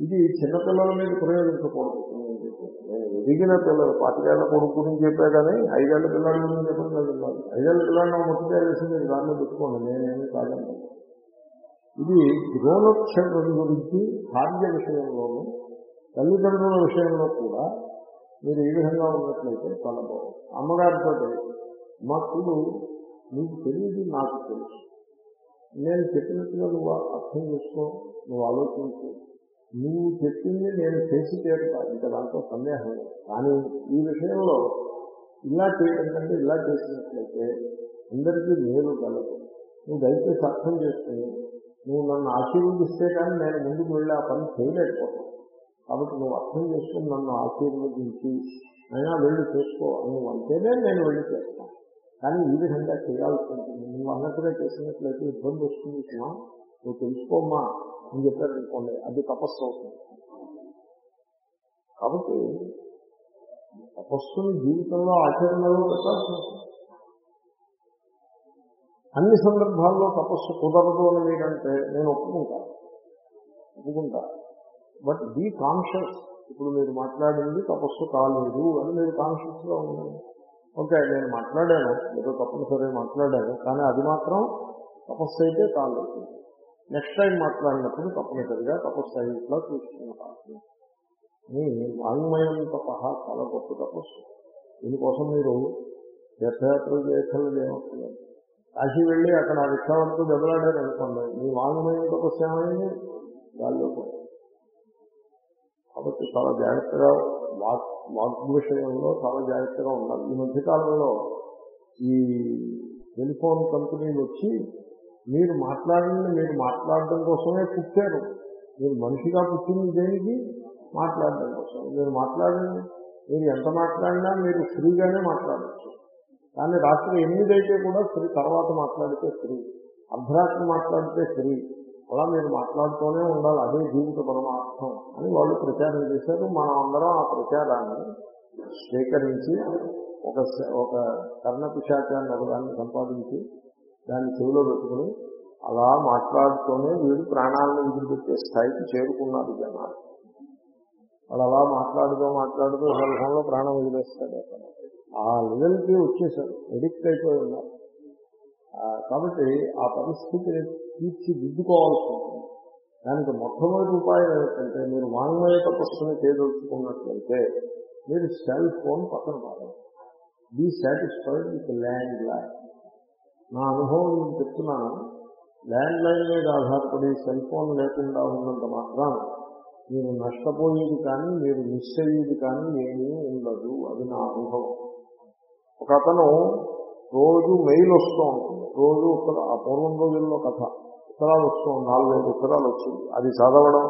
ఇది చిన్నపిల్లల మీద ప్రయోగించకూడదు. నేను ఎదిగిన పిల్లలు పాతికేళ్ళ కొడుకు గురించి చెప్పా కానీ ఐదేళ్ళ పిల్లల గురించి చెప్పడం లేదు. ఐదేళ్ళ పిల్లలను ముట్టుగా వేసి మీరు దాన్ని పెట్టుకోండి నేనేమి కాదండి. ఇది గృహక్షేత్రం గురించి భార్య విషయంలోనూ తల్లిదండ్రుల విషయంలో కూడా మీరు ఈ విధంగా ఉన్నట్లయితే చాలా బాగుంది అమ్మగారితో మా చూడు నీకు తెలియదు నాకు తెలుసు. నేను చెప్పినట్టుగా నువ్వు అర్థం చేసుకో నువ్వు ఆలోచించు. నువ్వు చెప్పింది నేను చేసి తీరుతా ఇంకా దాంట్లో సందేహం లేదు. కానీ ఈ విషయంలో ఇలా చేయడం కంటే ఇలా చేసినట్లయితే అందరికీ మేలు కలదు. నువ్వు దయచేసి అర్థం చేసుకుని నువ్వు నన్ను ఆశీర్వదిస్తే కానీ నేను ముందుకు వెళ్ళి ఆ పని చేయలేకపోతాను. కాబట్టి నువ్వు అర్థం చేసుకుని నన్ను ఆశీర్వదించి అయినా వెళ్ళి చేసుకో. నువ్వు అంటేనే నేను వెళ్ళి చేస్తాను. కానీ ఈ విధంగా చేయాల్సి ఉంటుంది. నువ్వు అన్నట్టుగా చేసినట్లయితే ఇబ్బంది వస్తుంది నువ్వు తెలుసుకోమ్మా. అని చెప్పారనుకోండి అది తపస్సు అవుతుంది. కాబట్టి తపస్సుని జీవితంలో ఆచరణలో పెట్టాల్సి ఉంటుంది అన్ని సందర్భాల్లో తపస్సు కుదరదు అని మీరంటే నేను ఒప్పుకుంటాను ఒప్పుకుంటా. But be conscious. ఇప్పుడు మీరు మాట్లాడింది తపస్సు కాలేదు అని మీరు కాన్షియస్గా ఉండండి. ఓకే నేను మాట్లాడాను ఏదో తప్పనిసరి మాట్లాడాను కానీ అది మాత్రం తపస్సు అయితే కాలేదు. నెక్స్ట్ టైం మాట్లాడినప్పుడు తప్పనిసరిగా తపస్సు అయ్యేట్లా చూసుకుంటాను మీ వాంగ్మయం తప చాలా గొప్ప తపస్సు. దీనికోసం మీరు తీర్థయాత్రలు చేయక్కర్లేదు ఏమవుతుంది? కాశీ వెళ్ళి అక్కడ ఆ రిక్షావంతో దెబ్బలాడారు అనుకోండి మీ వాంగ్మయం తపస్సు ఏమైంది? గాల్లో కాబట్టి చాలా జాగ్రత్తగా వాక్ వాక్ విషయంలో చాలా జాగ్రత్తగా ఉండాలి. ఈ మధ్యకాలంలో ఈ టెలిఫోన్ కంపెనీలు వచ్చి మీరు మాట్లాడింది మీరు మాట్లాడడం కోసమే పుట్టారు. మీరు మనిషిగా పుట్టింది దేనికి? మాట్లాడడం కోసం. మీరు మాట్లాడండి మీరు ఎంత మాట్లాడినా మీరు ఫ్రీగానే మాట్లాడచ్చు. కానీ రాత్రి ఎనిమిది అయితే కూడా ఫ్రీ తర్వాత మాట్లాడితే ఫ్రీ. అర్ధరాత్రి మాట్లాడితే ఫ్రీ. అలా మీరు మాట్లాడుతూనే ఉండాలి. అదే జీవిత పరమార్థం అని వాళ్ళు ప్రచారం చేశారు. మనం అందరం ఆ ప్రచారాన్ని స్వీకరించి ఒక ఒక కర్ణ పిశాచాన్ని ఒకదాన్ని సంపాదించి దాన్ని చెవిలో పెట్టుకుని అలా మాట్లాడుతూనే వీడు ప్రాణాలను విదిలిపెట్టే స్థాయికి చేరుకున్నారు జనాలు. వాళ్ళు అలా మాట్లాడుతూ మాట్లాడుతూ సందర్భంలో ప్రాణం వదిలేస్తాడు. అక్కడ ఆ లెవెల్కి వచ్చేసారు ఎడిక్ట్ అయిపోయి ఉన్నారు. కాబట్టి ఆ పరిస్థితిని తీర్చిదిద్దుకోవాల్సి ఉంటుంది దానికి మొట్టమొదటి ఉపాయం ఏమిటంటే మీరు వాంగ్మయ తపస్సుని చేయదలుచుకున్నట్లయితే మీరు సెల్ ఫోన్ పక్కన పాడాలి be satisfied with land land నా అనుభవం నేను చెప్తున్నాను ల్యాండ్ లైన్ మీద ఆధారపడి సెల్ ఫోన్ లేకుండా ఉన్నంత మాత్రం మీరు నష్టపోయేది కానీ మీరు మిస్ అయ్యేది కానీ ఏమీ ఉండదు. అది నా అనుభవం. ఒక అతను రోజు మెయిల్ వస్తూ ఉంటుంది. రోజు ఉత్తర ఆ పూర్వం రోజుల్లో కథ. ఉత్తరాలు వస్తూ నాలుగైదు ఉత్తరాలు వచ్చింది. అది చదవడం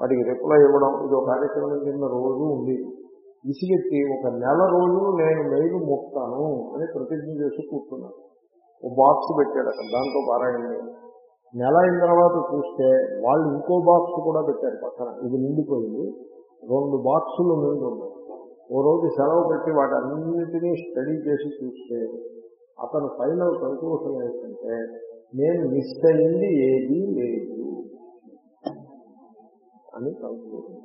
వాటికి రిప్లై ఇవ్వడం ఇది ఒక కార్యక్రమం కింద రోజు ఉంది. విసిగెత్తి ఒక నెల రోజులు నేను మెయిల్ ముక్తాను అని ప్రతిజ్ఞ చేసి కూర్చున్నాను. ఓ బాక్స్ పెట్టాడు అక్కడ దాంతో పారాయణ నెల అయిన తర్వాత చూస్తే వాళ్ళు ఇంకో బాక్స్ కూడా పెట్టారు పక్కన ఇది నిండిపోయింది. రెండు బాక్సులు నిండి ఉన్నాయి. ఓ రోజు సెలవు పెట్టి వాటన్నింటినీ స్టడీ చేసి చూస్తే అతను ఫైనల్ కన్క్లూషన్ ఏంటంటే నేను మిస్ అయింది ఏదీ లేదు అని కన్క్లూషన్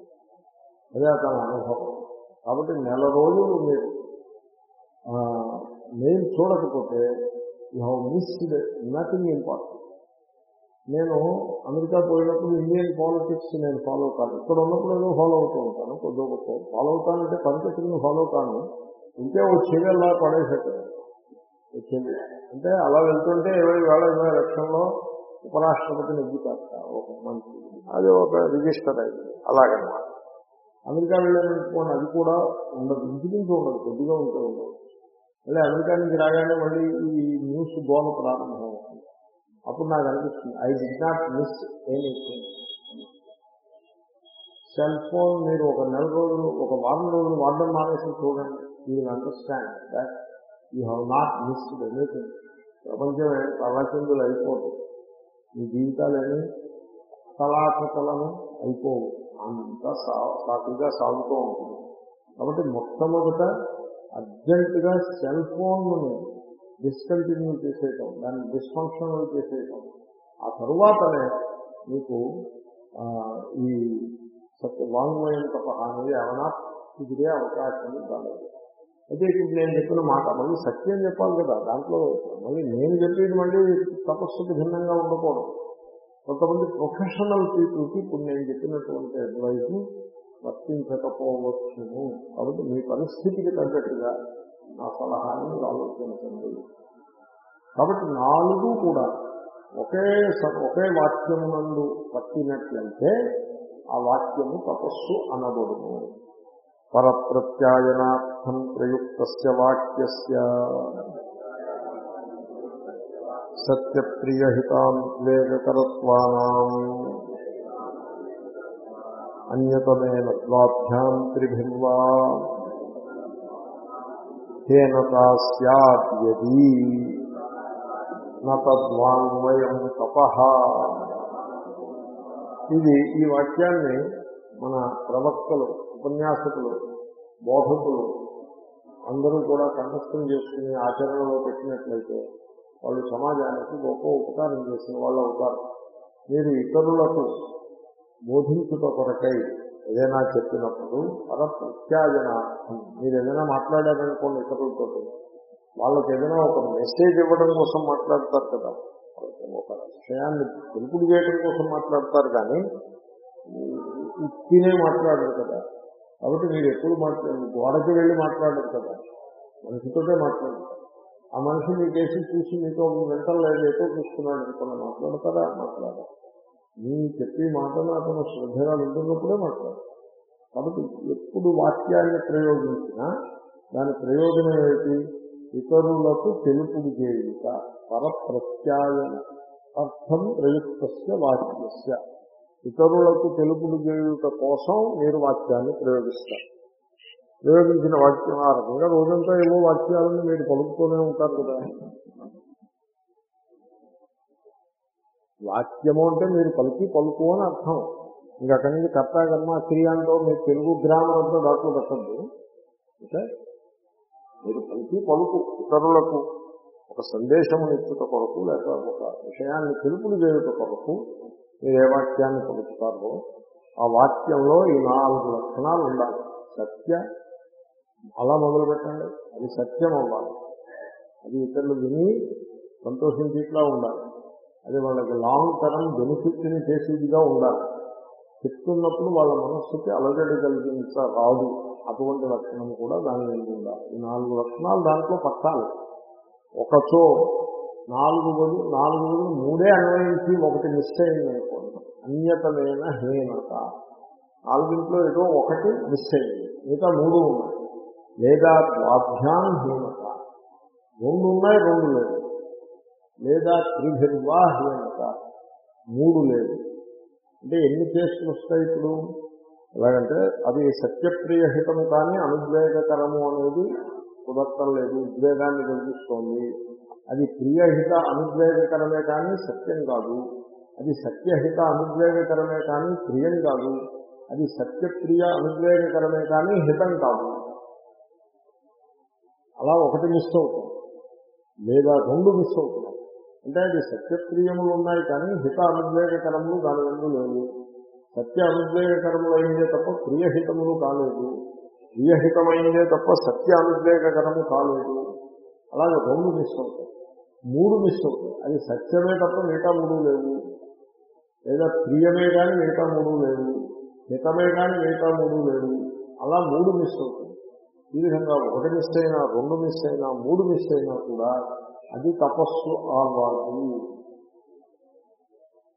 అదే అతని అనుభవం. కాబట్టి నెల రోజులు మీరు మెయిల్ చూడకపోతే you have missed nothing important నేను అమెరికా పోయినప్పుడు ఇండియన్ పాలిటిక్స్ నేను ఫాలో కాను ఇక్కడ ఉన్నప్పుడు ఏదో ఫాలో అవుతూ ఉంటాను కొద్ది గొప్ప ఫాలో అవుతానంటే పరిస్థితులను ఫాలో కాను. ఇంకే ఓ చెవిలా పడేసట్టు వచ్చింది అంటే అలా వెళ్తుంటే ఇరవై వేల ఇరవై ఎలక్షన్లో ఉపరాష్ట్రపతి నెగ్గుతారు ఒక మంచి అది ఒక రిజిస్టర్ అయింది. అలాగనమాట. అమెరికా వెళ్ళాలనుకోండి అది కూడా ఉండదు. ఇంచుమించు ఉండదు. కొద్దిగా ఉంటే ఉండదు. మళ్ళీ అమెరికా నుంచి రాగానే మళ్ళీ ఈ న్యూస్ గోల ప్రారంభం అవుతుంది. అప్పుడు నాకు అనిపిస్తుంది ఐ డి నాట్ మిస్ ఏమి సెల్ ఫోన్ మీరు ఒక నెల రోజులు ఒక వారం రోజులు వాడడం మానేసి చూడండి. You understand that you have not missed anything ప్రపంచం తలాకిందులు అయిపోతుంది మీ జీవితాలని కళాకతలను అయిపోవు. అంత సా సాకుగా సాగుతూ ఉంటుంది. కాబట్టి మొట్టమొదట అర్జెంటుగా సెల్ ఫోన్ని డిస్కంటిన్యూ చేసేయటం దాన్ని డిస్ఫంక్షనల్ చేసేయటం. ఆ తరువాతనే మీకు ఈ సత్య వాంగ్మయం తప అనేది ఏమైనా కుదిరే అవకాశం కాలేదు అయితే ఇప్పుడు నేను చెప్పిన మాట మళ్ళీ సత్యం చెప్పాలి కదా దాంట్లో మళ్ళీ నేను చెప్పేది మళ్ళీ తపస్సుకి భిన్నంగా ఉండకూడదు. కొంతమంది ప్రొఫెషనల్ పీపుల్కి ఇప్పుడు నేను చెప్పినటువంటి అడ్వైజ్ వర్తించకపోవచ్చును. కాబట్టి మీ పరిస్థితికి తగ్గట్టుగా నా సలహాన్ని మీరు ఆలోచించండి. కాబట్టి నాలుగు కూడా ఒకే స- ఒకే వాక్యం నందు పట్టినట్లయితే ఆ వాక్యము తపస్సు అనబడును. పరప్రత్యాయనార్థం ప్రయుక్త వేగకరత్వానా సత్యప్రియహితాంద్వేగకరత్వానాం అన్యతమేన ద్వాభ్యాం త్రిభిర్వా హేనతా స్యాద్ యదీ నద్వాంగ్మయం తప ఇది ఈ వాక్యాన్ని మన ప్రవక్తలు ఉపన్యాసకులు బోధకులు అందరూ కూడా కంఠస్థం చేసుకుని ఆచరణలో పెట్టినట్లయితే వాళ్ళు సమాజానికి గొప్ప ఉపకారం చేసిన వాళ్ళు అవుతారు మీరు ఇతరులకు బోధించుట కొరకై ఏదైనా చెప్పినప్పుడు పర ప్రత్యాయనార్థం మీరు ఏదైనా మాట్లాడారనుకోండి ఇతరులతో వాళ్ళకి ఏదైనా ఒక మెసేజ్ ఇవ్వడం కోసం మాట్లాడతారు కదా. ఒక విషయాన్ని తెలుపుడు చేయడం కోసం మాట్లాడతారు కానీ తినే మాట్లాడరు కదా. కాబట్టి మీరు ఎప్పుడు మాట్లాడరు గోడకి వెళ్ళి మాట్లాడరు కదా. మనిషితోటే మాట్లాడతారు ఆ మనిషి మీకేసి చూసి మీతో మెంటల్ లేదు చూసుకున్నాడు చూస్తున్నాడు అనుకున్న మాట్లాడతారా? మాట్లాడారు. నేను చెప్పే మాటలు అతను శ్రద్ధగా వింటున్నప్పుడే మాట్లాడతారు కాబట్టి ఎప్పుడు వాక్యాన్ని ప్రయోగించినా దాని ప్రయోజనం ఏమిటి? ఇతరులకు తెలుపుడు చేయుట పరప్రత్యాయన అర్థం ప్రయుక్త వాక్యస్య. ఇతరులకు తెలుపుడు చేయుట కోసం మీరు వాక్యాన్ని ప్రయోగిస్తారు. ప్రయోగించిన వాక్యం ఆ రకంగా రోజంతా ఏవో వాక్యాలను మీరు పలుకుతూనే ఉంటారు కదా. వాక్యము అంటే మీరు పలికి పలుకు అని అర్థం. ఇంకా అక్కడి నుంచి కర్త కర్మ క్రియ అంటూ మీరు తెలుగు గ్రామర్ అంతా దాంట్లో పెట్టద్దు. ఓకే? మీరు పలికి పలుకు ఇతరులకు ఒక సందేశం ఇచ్చుట కొరకు లేక ఒక విషయాన్ని తెలుపులు చేయుట కొరకు మీరు ఏ వాక్యాన్ని పలుకుతారో ఆ వాక్యంలో ఈ నాలుగు లక్షణాలు ఉండాలి. సత్య అలా మొదలు పెట్టండి. అది సత్యం అవ్వాలి. అది ఇతరులు విని సంతోషించేట్లా ఉండాలి. అది వాళ్ళకి లాంగ్ టర్మ్ బెనిఫిట్ని చేసేదిగా ఉండాలి. చెప్తున్నప్పుడు వాళ్ళ మనస్సుకి అలజడి కలిగించ రాదు. అటువంటి లక్షణం కూడా దాని మీద ఉండాలి. ఈ నాలుగు లక్షణాలు దాంట్లో పట్టాలి. ఒకచో నాలుగు బదులు నాలుగు బదులు మూడే అన్వయించి ఒకటి మిస్ అయింది అనుకోండి అన్యతమైన హీనత. నాలుగింట్లో ఏదో ఒకటి మిస్ అయింది మిగతా మూడు ఉన్నాయి. లేదా ద్వాభ్యాం హీనత. రెండు ఉన్నాయి రెండు లేదు లేదా త్రిభిర్వా హీనత మూడు లేదు. అంటే ఎన్ని కేసులు వస్తాయి ఇప్పుడు? ఎలాగంటే అది సత్యప్రియహితము కానీ అనుద్వేగకరము అనేది కుదరటం లేదు. ఉద్వేగాన్ని కలిగిస్తోంది అది ప్రియహిత అనుద్వేగకరమే కానీ సత్యం కాదు. అది సత్యహిత అనుద్వేగకరమే కానీ ప్రియం కాదు. అది సత్యప్రియ అనుద్వేగకరమే కానీ హితం కాదు. అలా ఒకటి మిస్ అవుతుంది. లేదా రెండు మిస్ అవుతున్నాం అంటే అది సత్యప్రియములు ఉన్నాయి కానీ హిత అనుద్వేగకరములు దాని రెండు లేవు సత్య అనుద్వేగకరములు అయిందే తప్ప ప్రియహితములు కాలేదు. ప్రియహితమైందే తప్ప సత్య అనుద్వేగకరము కాలేదు. అలాగే రెండు మిస్ అవుతాయి. మూడు మిస్ అవుతాయి. అది సత్యమే తప్ప మిగతా మూడు లేవు. లేదా ప్రియమే కానీ మిగతా మూడు లేవు. హితమే కానీ మిగతా మూడు లేవు. అలా మూడు మిస్ అవుతుంది ఈ విధంగా ఒకటి మిస్ అయినా రెండు మిస్ అయినా మూడు మిస్ అయినా కూడా అది తపస్సు అవ్వాలి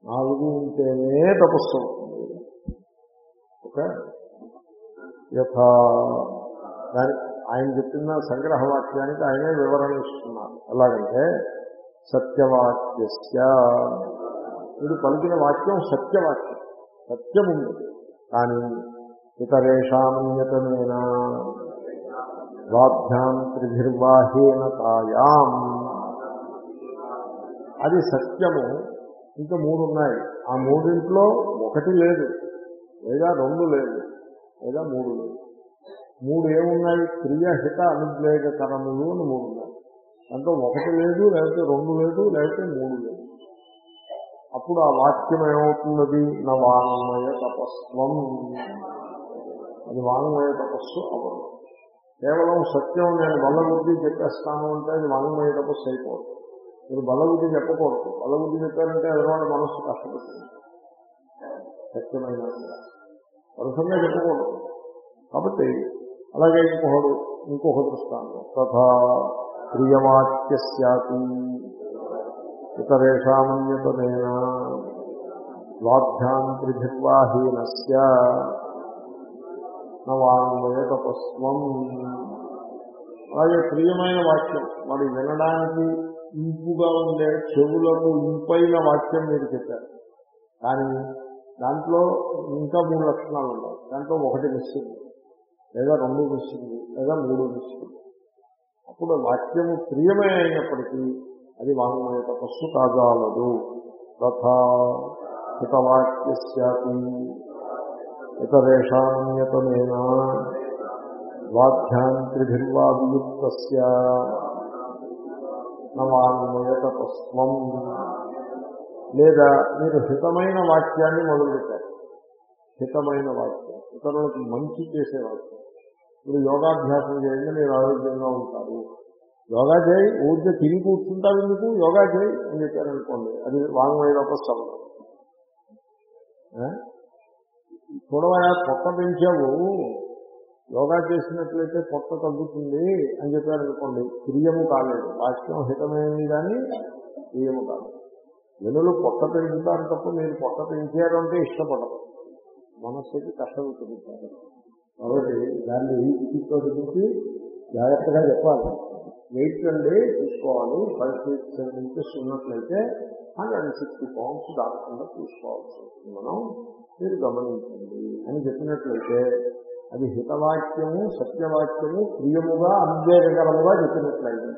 నాలుగు ఉంటేనే తపస్సు అవుతుంది. ఓకే? యథా. దాని ఆయన చెప్పిన సంగ్రహ వాక్యానికి ఆయనే వివరణ ఇస్తున్నారు. ఎలాగంటే సత్యవాక్యస్య. ఇది పలికిన వాక్యం సత్యవాక్యం. సత్యం ఉంది. కానీ ఇతరేషామన్యతమైన వాభ్యాం త్రిభిర్వాహీనతాయాం అది సత్యము. ఇంకా మూడు ఉన్నాయి ఆ మూడింట్లో ఒకటి లేదు. లేదా రెండు లేదు. లేదా మూడు లేదు. మూడు ఏమున్నాయి? క్రియాహిత అనుద్వేగకరములు అని మూడు ఉన్నాయి. దాంట్లో ఒకటి లేదు లేకపోతే రెండు లేదు లేకపోతే మూడు లేదు. అప్పుడు ఆ వాక్యం ఏమవుతున్నది? నా వానమయ తపస్వం. అది వానమయ తపస్సు అవ్వదు. కేవలం సత్యం నేను బల్లబుద్ధి చెప్పేస్తాను అంటే అది వానమయ తపస్సు అయిపోతుంది మీరు బలబుద్ధి చెప్పకూడదు. బలబుద్ధి చెప్పారంటే ఎదురువాడి మనస్సు కష్టపడుతుంది సత్యమైన వరుసంగా చెప్పకూడదు. కాబట్టి అలాగే ఇంకొకడు ఇంకొక దృష్టాంతం. తథా ప్రియవాక్యస్యాతి ఇతరేషామన్యతనేన ద్వాభ్యాంత్రిభిర్వాహీనస్య నవాంగ్మయ తపస్వం. అలాగే ప్రియమైన వాక్యం. మరి వినడానికి ఇంపుగా ఉండే చెవులకు ఇంపైన వాక్యం మీరు చెప్పారు. కానీ దాంట్లో ఇంకా మూడు లక్షణాలు ఉన్నాయి. దాంట్లో ఒకటి మిస్సింగ్ లేదా రెండు మిస్సింగ్ లేదా మూడు మిస్సింగ్. అప్పుడు వాక్యము ప్రియమే అయినప్పటికీ అది వాంగ్మయ తపస్సు కాజాలదు. తథా హితవాక్యస్యాపి ఇతరేషాన్యతనేన వాక్యాంత్రిభిర్వా వియుక్త తపస్వం లేదా మీరు హితమైన వాక్యాన్ని మొదలుపెట్టారు. హితమైన వాక్యం. ఇతరులకు మంచి చేసే వాక్యం. ఇప్పుడు యోగాభ్యాసం చేయండి మీరు ఆరోగ్యంగా ఉంటారు. యోగా చేయి ఊరికే తిరిగి కూర్చుంటారు ఎందుకు? యోగా చేయి అని చెప్పారనుకోండి అది వాంగ్మయ తపస్సు అవ్వదు ఆ? చూడవయా పెంచావు. యోగా చేసినట్లయితే పొట్ట తగ్గుతుంది అని చెప్పారనుకోండి ప్రియము కాలేదు. వాక్యం హితమైంది కానీ ప్రియము కాలేదు వెనులు పొట్ట పెంచుతారు తప్ప మీరు పొట్ట పెంచారు అంటే ఇష్టపడరు. మనస్సుకి కష్టం చూపించారు కాబట్టి దాన్ని ఈతో చూసి జాగ్రత్తగా చెప్పాలి. వెయిట్ అండి చూసుకోవాలి. ఫైవ్ ఫీట్ సెవెన్ ఇంచెస్ ఉన్నట్లయితే హండ్రెడ్ సిక్స్టీ పౌండ్స్ దాటకుండా చూసుకోవాల్సి వస్తుంది. మనం మీరు గమనించండి అని చెప్పినట్లయితే అది హితవాక్యము సత్యవాక్యము ప్రియముగా అనుభేదకరముగా చెప్పినట్లయింది.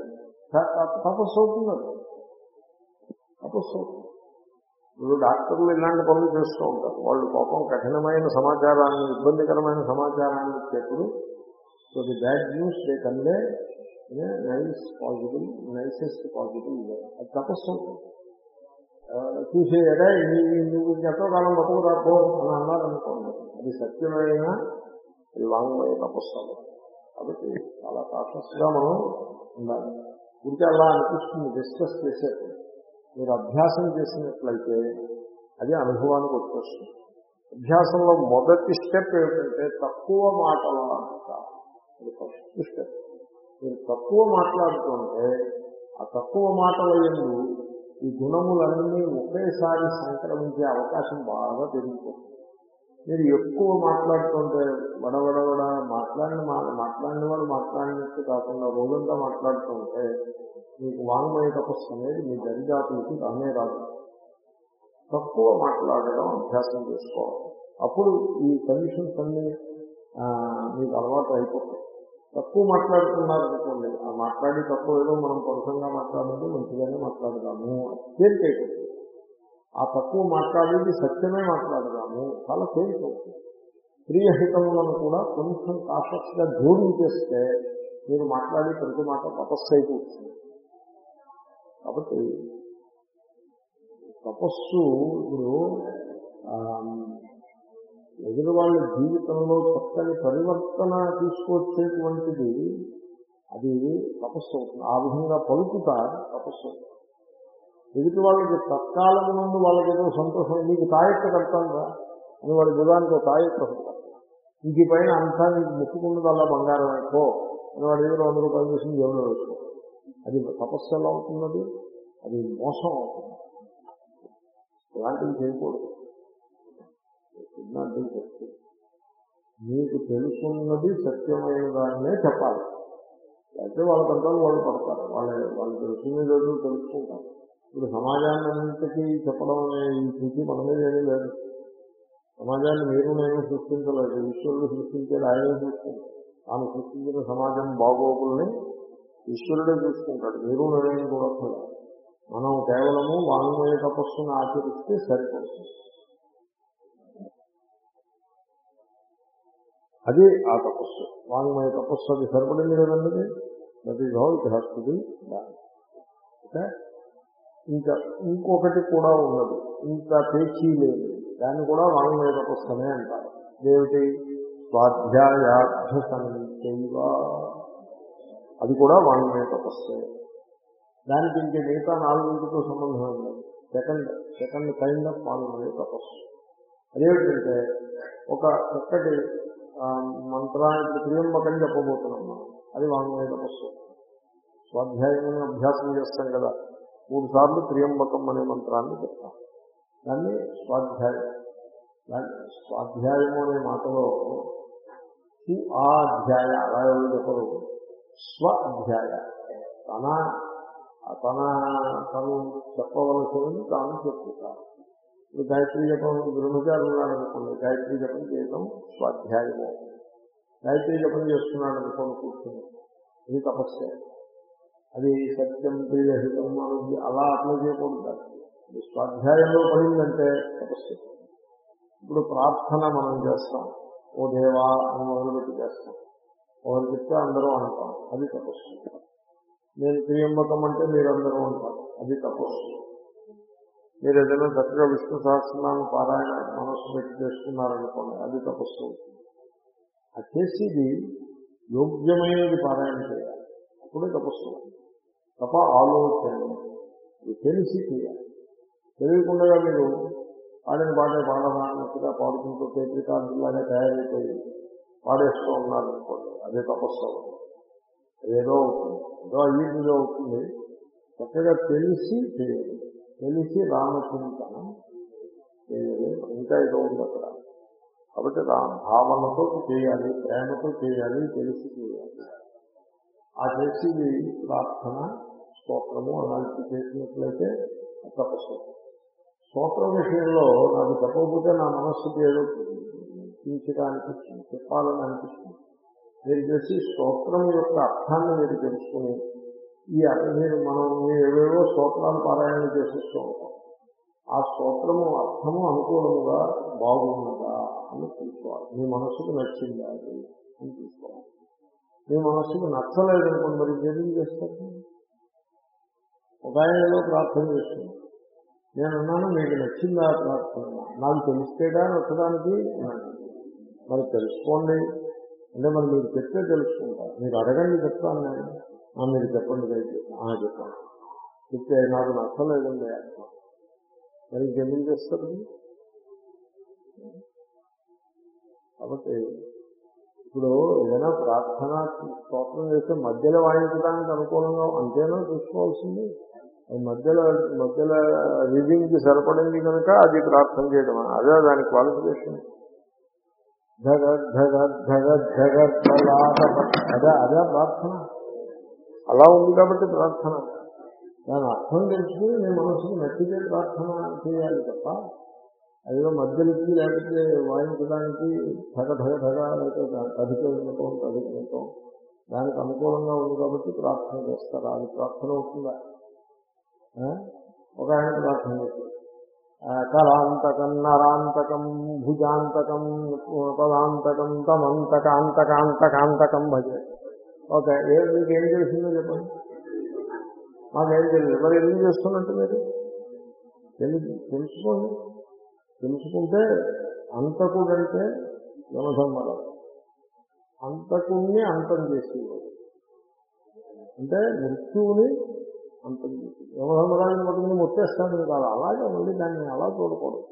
త- త- తపస్సు అవుతుంది తపస్సు ఇప్పుడు డాక్టర్లు ఇలాంటి పనులు చేస్తూ ఉంటారు. వాళ్ళు పాపం కఠినమైన సమాచారాన్ని ఇబ్బందికరమైన సమాచారాన్ని ఇచ్చేప్పుడు so the bad news they convey nice positive nicest positive అది తపస్సు అవుతుంది చూసే నువ్వు ఎంతో కాలం బతుకు రాకో అని అన్నారనుకోండి. అది సత్యమైన అది వాంగ్మయ తపస్సు కాబట్టి చాలా కాషస్గా మనం ఉండాలి. ఇంకా అలా అనిపిస్తుంది డిస్కస్ చేసేప్పుడు మీరు అభ్యాసం చేసినట్లయితే అది అనుభవానికి వచ్చేస్తుంది. అభ్యాసంలో మొదటి స్టెప్ ఏమిటంటే తక్కువ మాటలాడట అది ఫస్ట్ స్టెప్ మీరు తక్కువ మాట్లాడుతుంటే ఆ తక్కువ మాటల ఎందు ఈ గుణములన్నీ ఒకేసారి సంక్రమించే అవకాశం బాగా పెరిగిపోతుంది. మీరు ఎక్కువ మాట్లాడుతుంటే వడవడవడ మాట్లాడిన మాట్లాడిన వాడు మాట్లాడినట్టు కాకుండా రోజంతా మాట్లాడుతుంటే మీకు వాంగ్మయ తపస్సు అనేది మీ దరిదాపులకి రానే రాదు. తక్కువ మాట్లాడడం అభ్యాసం చేసుకోవాలి. అప్పుడు ఈ కండిషన్స్ అన్ని ఆ, మీకు అలవాటు అయిపోతాయి. తక్కువ మాట్లాడుతున్నారు అనుకోండి ఆ మాట్లాడి తక్కువ ఏదో మనం పరుషంగా మాట్లాడాలి మంచిగానే మాట్లాడదాము తేలికైపోతుంది ఆ తక్కువ మాట్లాడేది సత్యమే మాట్లాడదాము. చాలా తేలికవుతుంది ప్రియహితములను కూడా కొంచెం కాషస్గా జోడించేస్తే మీరు మాట్లాడే ప్రతి మాట తపస్సు అయిపోతుంది. కాబట్టి తపస్సు ఇప్పుడు ఆ, ఎదురు వాళ్ళ జీవితంలో చక్కని పరివర్తన తీసుకొచ్చేటువంటిది అది తపస్సు అవుతుంది. ఆ విధంగా పలుకుట తపస్సు. అవుతుంది ఎదుటి వాళ్ళకి తత్కాలం నుండి వాళ్ళకి ఏదో సంతోషం నీకు తాయెత్త కడతాను అని వాళ్ళ బుధానికి ఒక తాయెత్త కడతాను ఇంక పైన అంతా నీకు ముట్టుకున్నది అలా బంగారం అయిపో అని వాడి దగ్గర వంద రూపాయలు చేసి జోలో వేసుకో అది తపస్సు ఎలా అవుతున్నది? అది మోసం అవుతుంది. ఇలాంటివి చేయకూడదు. ఇలాంటివి చెప్తుంది మీకు తెలుసున్నది సత్యమైన దాన్నే చెప్పాలి. అయితే వాళ్ళ వాళ్ళకంతా వాళ్ళు పడతారు. వాళ్ళ వాళ్ళు తెలుసుకునేది తెలుసుకుంటారు. ఇప్పుడు సమాజాన్ని అంతకీ చెప్పడం అనే ఈ స్థితి మన మీద ఏమీ లేదు. సమాజాన్ని మీరు నేను సృష్టించలేదు ఈశ్వరుడు సృష్టించేది ఆయనే చూసుకుంటాడు తాను సృష్టించిన సమాజం బాగోగుల్ని ఈశ్వరుడే చూసుకుంటాడు మీరు నేను కూడా మనం కేవలము వాంగ్మయ తపస్సును ఆచరిస్తే సరిపడుతుంది అది ఆ తపస్సు. వాంగ్మయ తపస్సు అది సరిపడింది కదండి? That is how it has to be okay? ఇంకా ఇంకొకటి కూడా ఉన్నది. ఇంకా పేచీ లేదు. దాన్ని కూడా వాంగ్మయ తపస్సనే అంటారు. ఏమిటి? స్వాధ్యాయాభ్యసనంచైవ అది కూడా వాంగ్మయ తపస్సే దానికి ఇంక మిగతా నాలుగింటితో సంబంధం ఉండదు సెకండ్ సెకండ్ కైండ్ ఆఫ్ వాంగ్మయ తపస్సు అదేమిటంటే ఒక చక్కటి మంత్రానికి ప్రియంబకం చెప్పబోతున్నాం మనం. అది వాంగ్మయ తపస్సు స్వాధ్యాయం అభ్యాసం చేస్తాం కదా. మూడు సార్లు త్రియంబకం అనే మంత్రాన్ని చెప్తాం. దాన్ని స్వాధ్యాయం. దాన్ని స్వాధ్యాయము అనే మాటలో సు ఆధ్యాయ అలా ఎవరు చెప్పరు? స్వ అధ్యాయ తన తన తను చెప్పవలసినది తాను చెప్పుతాను ఇప్పుడు గాయత్రి జపం బ్రహ్మచారులు ఉన్నాడనుకోండి గాయత్రి జపం చేయటం స్వాధ్యాయము. గాయత్రి జపం చేస్తున్నాడు అనుకోని కూర్చుని ఇది తపస్సు. అది సత్యం ప్రియహితం అనేది అలా అట్లా చేయకూడదు దాన్ని. ఇది స్వాధ్యాయంలో పడిందంటే తపస్సు. ఇప్పుడు ప్రార్థన మనం చేస్తాం. ఓ దేవా అని మొదలుపెట్టి చేస్తాం. ఒకరు చెప్తే అందరూ అంటాం అది తపస్సు. నేను ప్రియంబకం అంటే మీరందరూ అంటారు అది తపస్సు. మీరు ఏదైనా చక్కగా విష్ణు సహస్రనామ పారాయణ మనస్సు పెట్టి చేసుకున్నారనుకోండి అది తపస్సు అవుతుంది. అది చేసేది యోగ్యమైనది పారాయణ చేయాలి. అప్పుడే తపస్సు అవుతుంది. తప ఆలోచన తెలిసి చేయాలి తెలియకుండా మీరు పాడిన పాడే పాడదాన్నట్టుగా పాడుకుంటూ టేప్ రికార్డులాగా తయారైపోయి పాడేస్తూ ఉన్నారనుకోండి అదే తపస్సు అవుతుంది. అదేదో అవుతుంది. ఏదో అయ్యేదో అవుతుంది. చక్కగా తెలిసి చేయాలి తెలిసి రామచింతనం చేయాలి ఇంకా ఏదో ఉంది అక్కడ. కాబట్టి రామ భావనతో చేయాలి ప్రేమతో చేయాలి తెలిసి చేయాలి. ఆ చేసేది ప్రార్థన స్తోత్రము అలాంటి చేసినట్లయితే తపస్సు స్తోత్రం విషయంలో నాకు చెప్పకపోతే నా మనస్సుకి ఏదో తీర్చడానికి చెప్పాలని అనిపిస్తుంది. మీరు చేసి స్తోత్రం యొక్క అర్థాన్ని మీరు తెలుసుకుని ఈ మీరు మనం ఏవేవో స్తోత్రాలు పారాయణ చేసేస్తూ ఉంటాం. ఆ స్తోత్రము అర్థము అనుకూలముగా బాగున్నదా అని చూసుకోవాలి మీ మనస్సుకు నచ్చిందా అని చూసుకోవాలి మీ మనస్సుకు నచ్చలేదనుకోండి మరి ఏం చేస్తారు? ఒక ఆయన ఏదో ప్రార్థన చేస్తున్నాను. నేను అన్నాను మీకు నచ్చిందా ఆ ప్రార్థన? నాకు తెలిస్తేగా నచ్చడానికి? మరి తెలుసుకోండి. అంటే మరి మీరు చెప్తే తెలుసుకుంటారు. మీరు అడగండి చెప్తాను నేను. మీరు చెప్పండి దయచేసి ఆ, చెప్పండి చెప్తే నాకు నచ్చలేదండి. మరి ఇంకెందుకు చేస్తారు? కాబట్టి ఇప్పుడు ఏదైనా ప్రార్థన స్తోత్రం చేస్తే మధ్యలో వాయించడానికి అనుకూలంగా అంతేనా చూసుకోవాల్సింది. మధ్యలో మధ్యలో రీడింగ్కి సరిపడింది కనుక అది ప్రార్థన చేయడం అదే దాని క్వాలిఫికేషన్ ధగ ధగ ధగ ధగ అదే అదే ప్రార్థన. అలా ఉంది కాబట్టి ప్రార్థన. దాని అర్థం తెలుసుకుని నీ మనసుకు నచ్చితే ప్రార్థన చేయాలి తప్ప అదేదో మధ్యలోకి లేకపోతే వాయించడానికి ధగ ధగ ధగ లేకపోతే అధికం అధికంతో దానికి అనుకూలంగా ఉంది కాబట్టి ప్రార్థన చేస్తారు. అది ప్రార్థన అవుతుందా? ఒక ఆయన ప్రార్థన చేశారు కరాంతకం నరాంతకం భుజాంతకం పదాంతకం తమంతకాంతకాంతకాంతకం భజే. ఓకే ఏ మీకు ఏం తెలిసిందో చెప్పండి. మాకేం తెలియదు. మరి ఎందుకు చేస్తున్నట్టు మీరు? తెలుసు తెలుసుకోండి. తెలుసుకుంటే అంతకుడంటే యమధర్మరావు అంతకుణ్ణి అంతం చేసేవాడు. అంటే మృత్యువుని యమధర్మరాజుని పట్టుకుని ముట్టేస్తాను కాదు అలాగే మళ్ళీ దాన్ని అలా చూడకూడదు.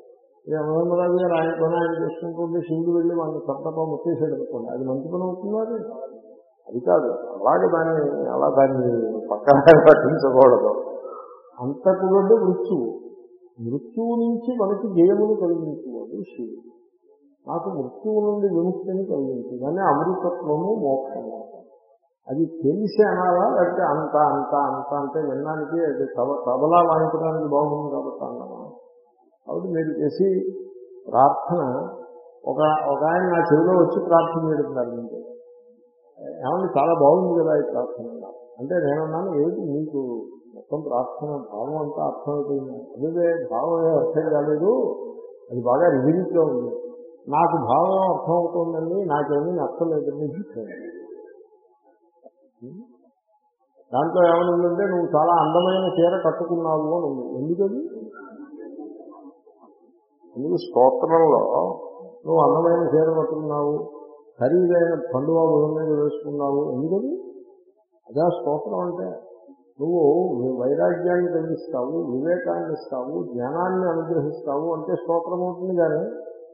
యమధర్మరాజు గారు ఆయన పని ఆయన చేసుకుంటుంటే శివుడు వెళ్ళి వాళ్ళని తప్ప ముట్టేసాడు అనుకోండి అది మంచి పని అవుతుందా అది? అది కాదు అలాగే దాన్ని అలా దాన్ని పక్కన పట్టించకూడదు. అంతకుడు మృత్యువు మృత్యువు నుంచి మనకి జయమును కలిగించేవాడు శివుడు. నాకు మృత్యువు నుండి విముక్తిని కలిగించింది దాన్ని అమృతత్వము మోక్షము. అది తెలిసి అనాలా లేకపోతే అంత అంత అంత అంటే వినడానికి అది తబలా వాయించడానికి బాగుంది కాబట్టి అన్నామా కాబట్టి మీరు చేసి ప్రార్థన ఒక ఒక ఆయన నా చెవిలో వచ్చి ప్రార్థన చేస్తున్నారు మీకు ఏమంటే చాలా బాగుంది కదా ఈ ప్రార్థన అంటే నేనున్నాను ఏమిటి మీకు మొత్తం ప్రార్థన భావం అంతా అర్థమవుతుంది అదే భావం ఏం అర్థం కాలేదు అది బాగా రివిలిట్లో ఉంది. నాకు భావం అర్థమవుతుందండి నాకేమీ నచ్చలేదండి. చెప్పాను. దాంట్లో ఏమనుందంటే నువ్వు చాలా అందమైన చీర కట్టుకున్నావు అని ఉంది. ఎందుకది? ఎందుకు స్తోత్రంలో నువ్వు అందమైన చీర కట్టుకున్నావు ఖరీదైన పండుగ భుజం మీద వేసుకున్నావు ఎందుకది? అదే స్తోత్రం అంటే నువ్వు వైరాగ్యాన్ని కలిగిస్తావు వివేకాన్ని ఇస్తావు జ్ఞానాన్ని అనుగ్రహిస్తావు అంటే స్తోత్రం అవుతుంది కానీ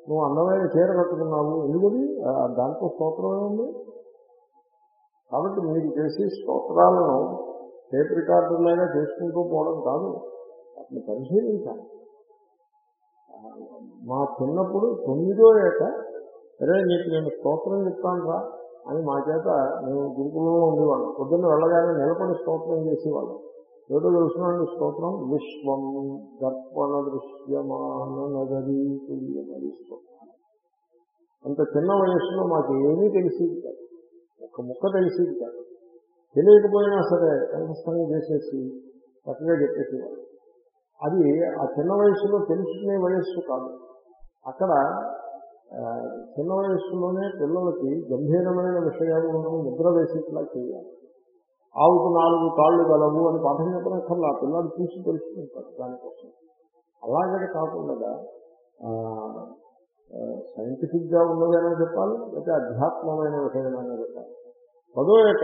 నువ్వు అందమైన చీర కట్టుకున్నావు ఎందుకది? దాంట్లో స్తోత్రం ఏముంది? కాబట్టి మీరు చేసే స్తోత్రాలను టేప్ రికార్డులాగా చేసుకుంటూ పోవడం కాదు. వాటిని పరిశీలించాలి. మా చిన్నప్పుడు తొమ్మిదో ఏట అరే నీకు నేను స్తోత్రం చెప్తాను రా అని మా చేత మేము గురుకులంలో ఉండేవాళ్ళం. పొద్దున్న వెళ్ళగానే నిలబడి స్తోత్రం చేసేవాళ్ళం. ఏదో తెలుసునండి స్తోత్రం? విశ్వం దర్పణ దృశ్యమాన నగరీ స్తోత్రం. అంత చిన్న వయస్సులో మాకు ఏమీ తెలిసింది కాదు. ఒక ముక్క తెలిసింది కాదు. తెలియకపోయినా సరే కంఠస్థంగా చేసేసి చక్కగా చెప్పేసేవాళ్ళు అది ఆ చిన్న వయసులో తెలుసుకునే వయస్సు కాదు. అక్కడ చిన్న వయస్సులోనే పిల్లలకి గంభీరమైన విషయాలను ముద్ర వేసేట్లా చేయాలి. ఆవుకు నాలుగు కాళ్ళు గలవు అని పాఠం చెప్పనక్కర్లా ఆ పిల్లలు చూసి తెలుసుకుంటారు దానికోసం. అలాగే కాకుండా సైంటిఫిక్గా ఉన్నదైనా చెప్పాలి లేకపోతే అధ్యాత్మమైన విషయమైనా చెప్పాలి. పదో ఏట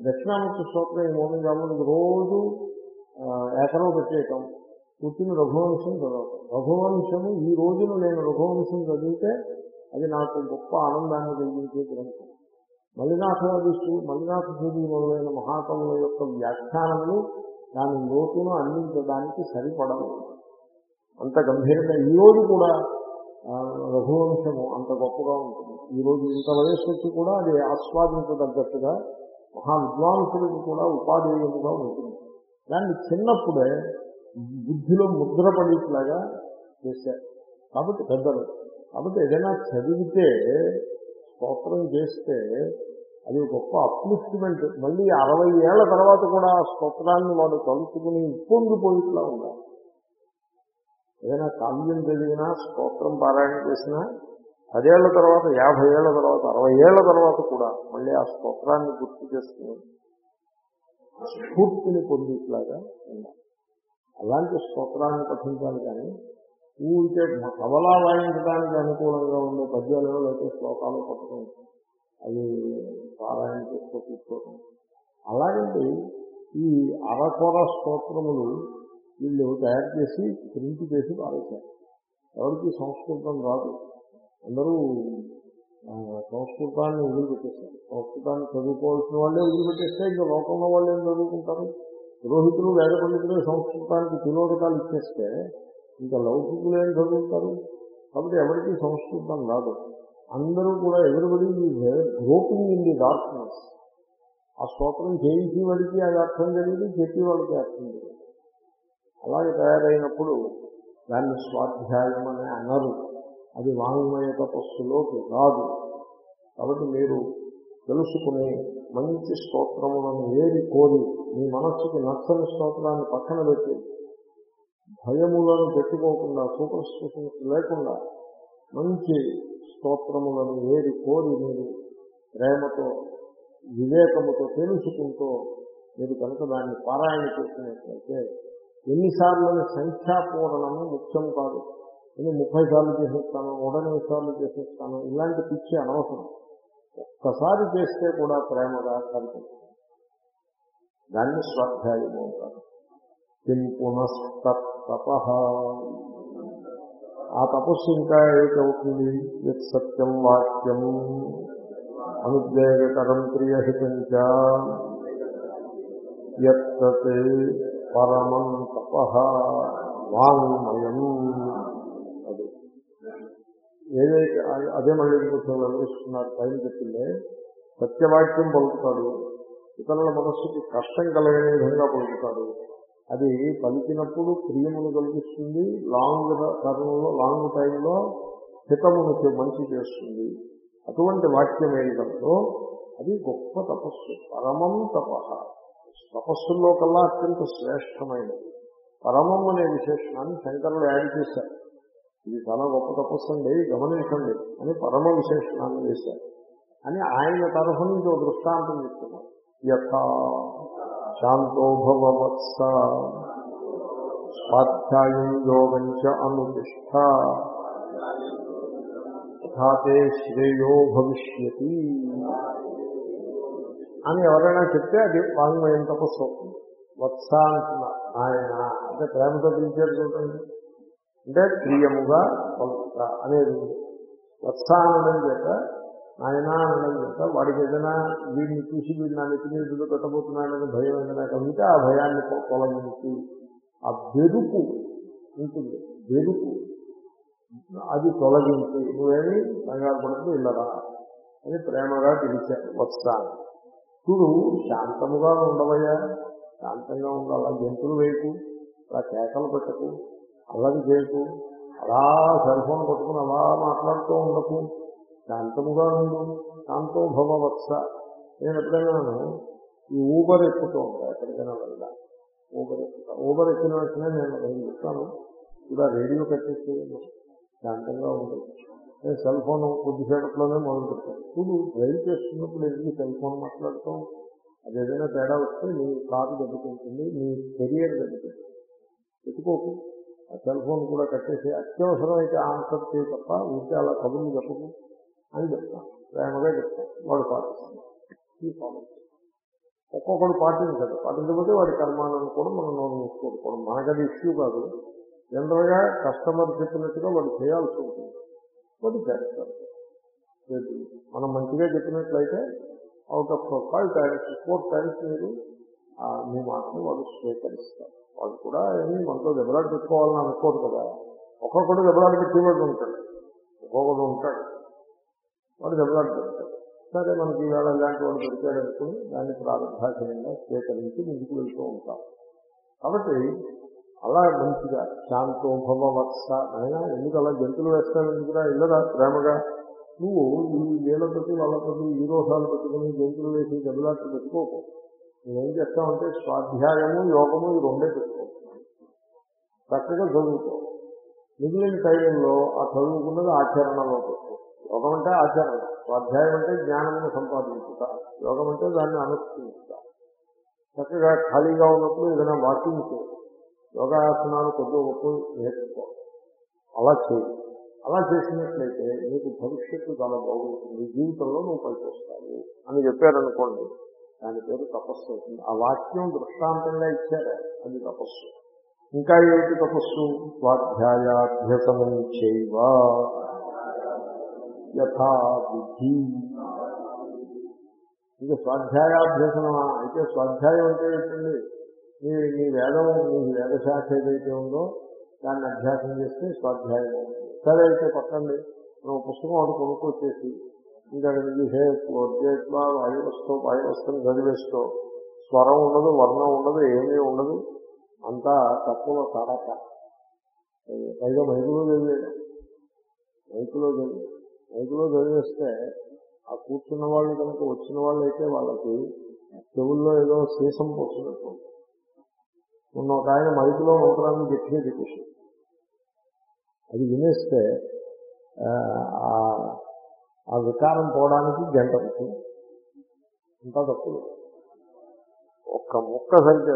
దక్షిణామూర్తి స్తోత్రం ఈ మోహన్ గ్రాములకు రోజు ఆ, ఏకరవ పెట్టేయటం పుట్టిన రఘువంశం చదవటం. రఘువంశము ఈ రోజున నేను రఘువంశం చదివితే అది నాకు గొప్ప ఆనందాన్ని కలిగించే గ్రంథం. మల్లినాథాదిస్తూ మల్లినాథ సూరి మొదలైన మహాకవుల యొక్క వ్యాఖ్యానములు దాని లోతును అందించడానికి సరిపడవు. అంత గంభీరంగా ఈ రోజు కూడా రఘువంశము అంత గొప్పగా ఉంటుంది. ఈ రోజు ఇంత వయస్సు వచ్చి కూడా అది ఆస్వాదించదగ్గట్టుగా మహా విద్వాంసులకు కూడా ఉపాధేయముగా ఉంటుంది. దాన్ని చిన్నప్పుడే బుద్ధిలో ముద్రపడేట్లాగా చేశారు. కాబట్టి పెద్దలు. కాబట్టి ఏదైనా చదివితే స్తోత్రం చేస్తే అది గొప్ప అప్లిఫ్ట్మెంట్ మళ్ళీ అరవై ఏళ్ళ తర్వాత కూడా ఆ స్తోత్రాన్ని వాడు తలుచుకుని ఇప్పొంగిపోయిట్లా ఉండాలి. ఏదైనా కావ్యం చదివినా స్తోత్రం పారాయణ చేసినా పదేళ్ళ తర్వాత యాభై ఏళ్ళ తర్వాత అరవై ఏళ్ళ తర్వాత కూడా మళ్ళీ ఆ స్తోత్రాన్ని గుర్తు చేసుకుని స్ఫూర్తిని పొందేట్లాగా ఉండాలి. అలాంటి స్తోత్రాన్ని పఠించాలి కానీ ఊరికే కవలా వాయించడానికి అనుకూలంగా ఉండే పద్యాలు లేకపోతే శ్లోకాలు పట్టడం అవి పారాయణ చేసుకో కూర్చోవడం అలాగంటే ఈ అరకొర స్తోత్రములు వీళ్ళు తయారు చేసి ప్రింట్ చేసి పారేశారు ఎవరికి సంస్కృతం రాదు. అందరూ సంస్కృతాన్ని వదిలిపెట్టేశారు. సంస్కృతాన్ని చదువుకోవాల్సిన వాళ్ళే వదిలిపెట్టేస్తే ఇంకా లోకంలో వాళ్ళు ఏం చదువుకుంటారు? పురోహితులు వేద పండితులు సంస్కృతానికి తిలోదకాలు ఇచ్చేస్తే ఇంకా లౌకికులు ఏం చదువుతారు? కాబట్టి ఎవరికి సంస్కృతం రాదు. అందరూ కూడా ఎవరిబడి గ్రోపింగ్ ఇన్ ది డార్క్నెస్. ఆ స్తోత్రం చేయించి వాడికి అది అర్థం జరిగింది చెప్పి వాళ్ళకి అర్థం జరిగింది. అలాగే తయారైనప్పుడు దాన్ని స్వాధ్యాయం అని అనరు. అది వాంగ్మయ తపస్సులోకి రాదు. కాబట్టి మీరు తెలుసుకుని మంచి స్తోత్రములను ఏది కోరి మీ మనస్సుకి నచ్చని స్తోత్రాన్ని పక్కన పెట్టి భయములను పెట్టుకోకుండా సూపర్స్టిషన్స్ లేకుండా మంచి స్తోత్రములను ఏది కోరి మీరు ప్రేమతో వివేకముతో తెలుసుకుంటూ మీరు కనుక దాన్ని పారాయణ చేసినట్లయితే ఎన్నిసార్లు సంఖ్యాపూరణము ముఖ్యం కాదు. నేను ముప్పై సార్లు చేసేస్తాను నూట సార్లు చేసేస్తాను ఇలాంటి పిచ్చి అనవసరం. ఒక్కసారి చేస్తే కూడా ప్రేమగా కనిపిస్తుంది దాన్ని స్వాధ్యాయము అంటారు. కిం పునస్తప ఆ తపస్సు ఇంకా ఏమిటవుతుంది యత్ సత్యం వాక్యం అనుద్వేగకరం ప్రియహితం చే. యత్ పరమం తప వాంగ్మయం. అది. ఏదైతే అదే మళ్ళీ కొంచెం వివరిస్తున్నారు పైన చెప్పిందే సత్యవాక్యం పలుకుతాడు ఇతరుల మనస్సుకి కష్టం కలిగే విధంగా పలుకుతాడు. అది పలికినప్పుడు ప్రియమును కలిగిస్తుంది లాంగ్ టర్మ్లో లాంగ్ టైంలో హితమును మంచి చేస్తుంది. అటువంటి వాక్యం ఏమిటంతో అది గొప్ప తపస్సు పరమం తపహ తపస్సుల్లో కల్లా అత్యంత శ్రేష్టమైనది. పరమం అనే విశేషణాన్ని శంకరులు యాడ్ చేశారు. ఇది చాలా గొప్ప తపస్సు అండి గమనించండి అని పరమ విశేషణాన్ని చేశారు అని ఆయన తరఫు నుంచి ఒక దృష్టాంతం చెప్తున్నారు. యథా శాంతో స్వాధ్యాయం యోగం చ అనుతిష్ట తే శ్రేయో భవిష్యతి. అని ఎవరైనా చెప్తే అది వాంగ్మయం తపస్సు. అవుతుంది వత్స అంటున్నారు ఆయన అంటే ప్రేమతో పిలిచారు చూడండి. అంటే ప్రియముగా వత్స అనేది వత్స అనడం చేత నాయన అనడం చేత వాడికి ఏదైనా వీడిని చూసి వీడిని నా నెత్తి మీద పెట్టబోతున్నాడని భయం ఏదైనా కలిగితే ఆ భయాన్ని తొ- తొలగించి ఆ బెరుకు ఉంటుంది. బెరుకు అది తొలగించి నువ్వేమి కంగారు పడుతుంది వెళ్ళరా అని ప్రేమగా పిలిచారు వత్సాన్ని చూడు శాంతముగా ఉండవయ్యా. శాంతంగా ఉండాలా? జంతువులు వేయకు అలా కేకలు పెట్టకు అల్లరి చేయకు అలా సెల్ ఫోన్ పట్టుకుని అలా మాట్లాడుతూ ఉండకు. శాంతముగా ఉండు శాంతో భవవత్స. నేను ఎప్పుడైనా ఈ ఊబర్ ఎక్కుతూ ఉంటాను ఎక్కడికైనా వెళ్ళా ఊబర్ ఎక్కుతా. ఊబర్ ఎక్కిన వెంటనే నేను నేను చెప్తాను. ఇలా రేడియో కట్టేసేయండి శాంతంగా ఉంది నేను సెల్ ఫోన్ కొద్దిసేపట్లోనే మొదలు పెడతాను చూడు డ్రైవ్ చేస్తున్నప్పుడు ఎందుకు సెల్ ఫోన్ మాట్లాడతాం అది ఏదైనా తేడా వస్తే నీ కారు దెబ్బతింటుంది నీ కెరియర్ దెబ్బతింటుంది. పెట్టుకోకు. ఆ సెల్ ఫోన్ కూడా కట్టేసి అత్యవసరం అయితే ఆన్సర్ చేయ తప్ప ఉంటే అలా కబుర్లు చెప్పకు అని చెప్తాను ప్రేమగా చెప్తాను వాడు పాటిస్తాను ఈ ఫాలో ఒక్కొక్కడు పాటించదు పాటించకపోతే వాడి కర్మాలను కూడా మనం నోరు మూసుకోకపోవడం. మనకది ఇష్యూ కాదు. జనరల్గా కస్టమర్ చెప్పినట్టుగా వాడు చేయాల్సి ఉంటుంది. వాడు చేస్తారు మనం మంచిగా చెప్పినట్లయితే out of five times four times మీరు మీ మాటను వాళ్ళు స్వీకరిస్తారు. వాళ్ళు కూడా ఏమి మనతో దెబ్బలాట పెట్టుకోవాలని అనుకోరు కదా. ఒక్కొక్కడు దెబ్బలాట పెట్టేవాడు ఉంటాడు. ఒక్కొక్కడు ఉంటాడు. వాడు దెబ్బలాట పెడతాడు. సరే మనకి ఈవేళ ఇలాంటి వాడు దొరికాడు అనుకుని దాన్ని ప్రారంభాచనంగా స్వీకరించి ముందుకు వెళ్తూ ఉంటాం. కాబట్టి అలా మంచిగా శాంతోభవ వత్స అయినా ఎందుకు అలా జంతువులు వేస్తావు ఎందుకురా? ఇల్లరా? ప్రేమగా? నువ్వు ఈ వీళ్ళతోటి వాళ్ళతోటి ఈ రోషాలు పెట్టుకుని జంతువులు వేసి జల్లాట్లు పెట్టుకోకు. నువ్వేం చేస్తావంటే స్వాధ్యాయము యోగము ఈ రెండే పెట్టుకో. చక్కగా చదువుకో. మిగిలిన టైంలో ఆ చదువుకున్నది ఆచరణలో పెట్టుకో యోగం అంటే ఆచరణ. స్వాధ్యాయం అంటే జ్ఞానమును సంపాదించుట. యోగం అంటే దాన్ని అనుష్ఠించుట చక్కగా ఖాళీగా ఉన్నప్పుడు ఏదైనా వాకింగ్ చేయాలి యోగాసనాలు కొద్ది గొప్ప నేర్చుకో. అలా చేయి. అలా చేసినట్లయితే నీకు భవిష్యత్తు చాలా బాగుంటుంది. నీ జీవితంలో నువ్వు పైకి వస్తావు అని చెప్పారనుకోండి దాని పేరు తపస్సు అవుతుంది. ఆ వాక్యం దృష్టాంతంగా ఇచ్చారు. అది తపస్సు. ఇంకా ఏమిటి తపస్సు? స్వాధ్యాయాభ్యసనం చేయవా. యథా విధి ఇంకా స్వాధ్యాయాభ్యసనమా అయితే స్వాధ్యాయం అంటే ఏంటండి? మీ మీ వేదం మీ వేదశాఖ ఏదైతే ఉందో దాన్ని అభ్యాసం చేస్తే స్వాధ్యాయం సరే అయితే పక్కండి మనం పుస్తకం ఒకటి కొనుక్కొచ్చేసి ఇంకా హే ప్రోద్యేత్వ వాయువస్తో వాయువస్థను చదివేస్తూ స్వరం ఉండదు వర్ణం ఉండదు ఏమీ ఉండదు. అంతా తక్కువ తడక పైగా మైకులో చదివేయడం మైకులో చదివి. మైకులో చదివేస్తే ఆ కూర్చున్న వాళ్ళు కనుక వచ్చిన వాళ్ళు అయితే వాళ్ళకి చెవుల్లో ఏదో సీసం పోస్తున్నట్టు ఉంటుంది. మొన్న ఒక ఆయన మైకులో మంత్రాన్ని చెప్పేది కృషి అది వినేస్తే ఆ, వికారం పోవడానికి గంట పట్టింది ఇంకా తప్పులు ఒక్క ముక్క సరిగ్గా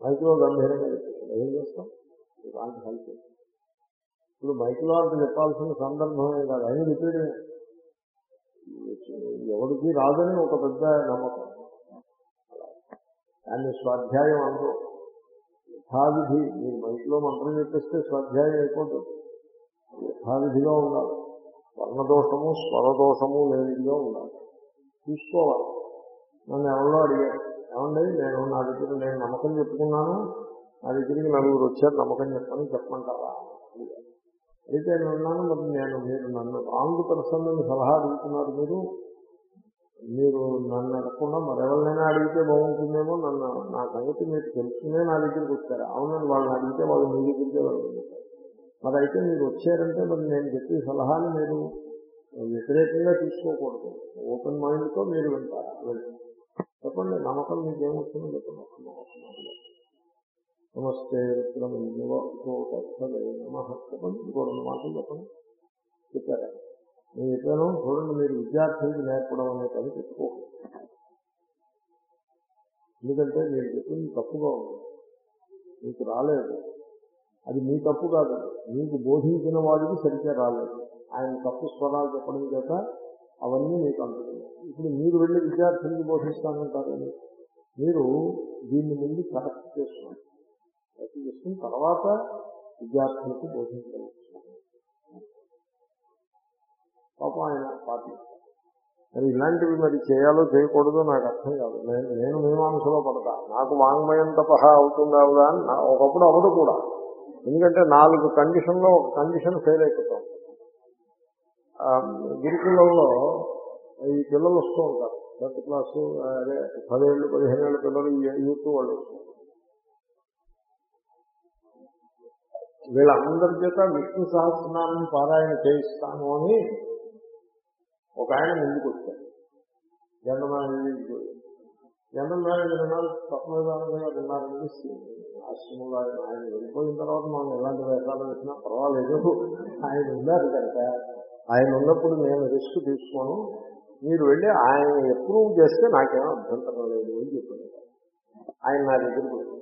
మైకులో గంభీరంగా చెప్పేసి ఏం చేస్తాం? ఇలాంటి హెల్ప్ ఇప్పుడు మైకులో అంత చెప్పాల్సిన సందర్భమే కాదు. ఆయన చెప్పేది ఎవరికి రాదని ఒక పెద్ద నమ్మకం. దాన్ని స్వాధ్యాయం అందరూ యథావిధి మీరు మైకులో మంత్రం చెప్పేస్తే స్వాధ్యాయం అయిపోతుంది. యథావిధిగా ఉండాలి. వర్ణదోషము స్వరదోషము లేనిదిగా ఉండాలి. చూసుకోవాలి. నన్ను ఎవరో అడిగారు. ఏమండి నేను నా దగ్గర నేను నమ్మకం చెప్పుకున్నాను నా దగ్గరికి నలుగురు వచ్చారు నమ్మకం చెప్పని చెప్పమంటారా? అయితే నేను అన్నాను మరి నేను మీరు నన్ను రాంగ్ పర్సన్ సలహా అడుగుతున్నారు మీరు. మీరు నన్ను అడగకుండా మరెవరినైనా అడిగితే బాగుంటుందేమో నన్ను నా సంగతి మీరు తెలుసుకునే నా దగ్గరికి వచ్చారు. అవునండి వాళ్ళని అడిగితే వాళ్ళు మీ దగ్గరికే వెళ్ళారు మరి అయితే మీరు వచ్చారంటే మరి నేను చెప్పే సలహాలు మీరు వ్యతిరేకంగా తీసుకోకూడదు. ఓపెన్ మైండ్తో మీరు వింటారు. చెప్పండి నమ్మకం మీకు చెప్పండి. నమస్తే రుద్రమంజువ నమ. చెప్పండి ఇంకోటి మాటలు చెప్పండి. చెప్పారా? నేను చెప్పాను చూడండి మీరు విద్యార్థులకు నేర్పడం అనే పని చెప్పుకో. ఎందుకంటే నేను చెప్పింది తప్పుగా ఉంది. మీకు రాలేదు. అది మీ తప్పు కాదు. మీకు బోధించిన వాడికి సరిగ్గా రాలేదు. ఆయన తప్పు స్వరాలు చెప్పడం చేత అవన్నీ మీకు అందుతున్నాయి. ఇప్పుడు మీరు వెళ్ళి విద్యార్థులకి బోధిస్తానంటారని మీరు దీన్ని ముందు కరెక్ట్ చేసుకోండి కరెక్ట్ చేసుకుని తర్వాత విద్యార్థులకు బోధించవచ్చు. పాపం ఆయన పాటిస్తారు మరి ఇలాంటివి మరి చేయాలో చేయకూడదో నాకు అర్థం కాదు. నేను నేను మీమాంసలో పడతా. నాకు వాంగ్మయం తపహ అవుతుందా అవుదా అని ఒకప్పుడు అవదు కూడా. ఎందుకంటే నాలుగు కండిషన్లో ఒక కండిషన్ ఫెయిల్ అయిపోతాం. గురుకులంలో ఈ పిల్లలు వస్తూ ఉంటారు. టెన్త్ క్లాసు అదే పదేళ్ళు పదిహేను ఏళ్ళ పిల్లలు యూత్ వాళ్ళు వీళ్ళందరి చేత విష్ణు సహస్రనామం పారాయణ చేయిస్తాను అని ఒక ఆయన ముందుకు వచ్చారు జనరల్ మేనేజర్ జనరల్ మేనేజర్ ఆశ్రమంలో ఆయన ఆయన వెళ్ళిపోయిన తర్వాత మనం ఎలాంటి వేషాలు వేసినా పర్వాలేదు. ఆయన ఉన్నారు కనుక ఆయన ఉన్నప్పుడు నేను రిస్క్ తీసుకోను. మీరు వెళ్ళి ఆయన అప్రూవ్ చేస్తే నాకేమో అభ్యంతరం లేదు అని చెప్పాను ఆయన నా దగ్గరికి వచ్చారు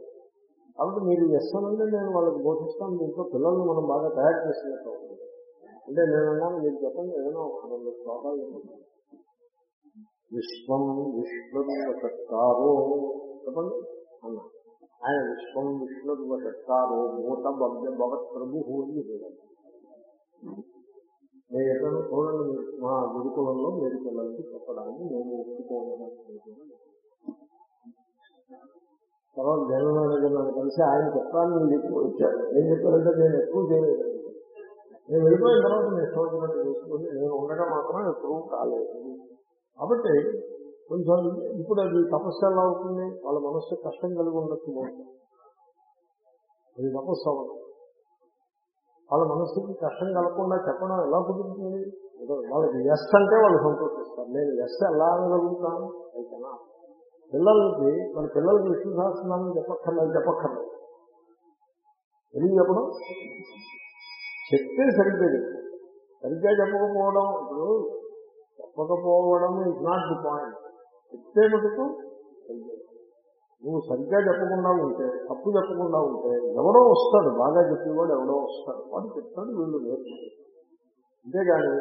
కాబట్టి మీరు ఎస్ అనండి నేను వాళ్ళకి బోధిస్తాను. దీంట్లో పిల్లల్ని మనం బాగా తయారు చేసినట్టు అవుతుంది. అంటే నేను అన్నాను మీరు చెప్పండి ఏదైనా ఒక రెండు శ్లోకాలు చెప్పండి. విశ్వం విష్ణుర్వషట్కారో చెప్పండి అన్నా. ఆయన విశ్వం విష్ణుర్వషట్కారో మూట భవ్య భవత్ ప్రభు అని నేను ఎక్కడో చూడండి మా గురుకులంలో మీరు పిల్లలకి చెప్పడానికి మేము ఒప్పుకోవడానికి తర్వాత జనరల్ మేనేజర్ నన్ను కలిసి ఆయన చెప్తాను మీరు ఎక్కువ వచ్చారు ఏం చెప్పారంటే నేను ఎక్కువ చేయలేదు. నేను వెళ్ళిపోయిన తర్వాత నేను చూసినట్టు చూసుకొని నేను ఉండగా మాత్రం ఎప్పుడూ కాలేదు. కాబట్టి కొంచెం ఇప్పుడు అది తపస్సు ఎలా అవుతుంది? వాళ్ళ మనస్సు కష్టం కలిగి ఉండొచ్చు బహుశా. అది తపస్సు అవ్వదు. వాళ్ళ మనస్సుకి కష్టం కలగకుండా చెప్పడం ఎలా కుదురుతుంది? వాళ్ళకి ఎస్ అంటే వాళ్ళు సంతోషిస్తారు. నేను ఎస్ ఎలా అనగలుగుతాను? అయితేనా పిల్లలకి మన పిల్లలకి విష్ణు సహస్రనామం చెప్పక్కర్లేదు చెప్పక్కర్లేదు. ఎందుకు చెప్పడం? చెప్తే సరిగ్గా చెప్పు. సరిగ్గా చెప్పకపోవడం ఇప్పుడు చెప్పకపోవడం ఇస్ నాట్ ది పాయింట్ చెప్తే మటుకు నువ్వు సరిగ్గా చెప్పకుండా ఉంటే తప్పు చెప్పకుండా ఉంటే ఎవడో వస్తాడు బాగా చెప్పేవాడు ఎవడో వస్తాడు. వాడు చెప్తాడు వీళ్ళు నేర్చుకుంటారు. అంతేగాని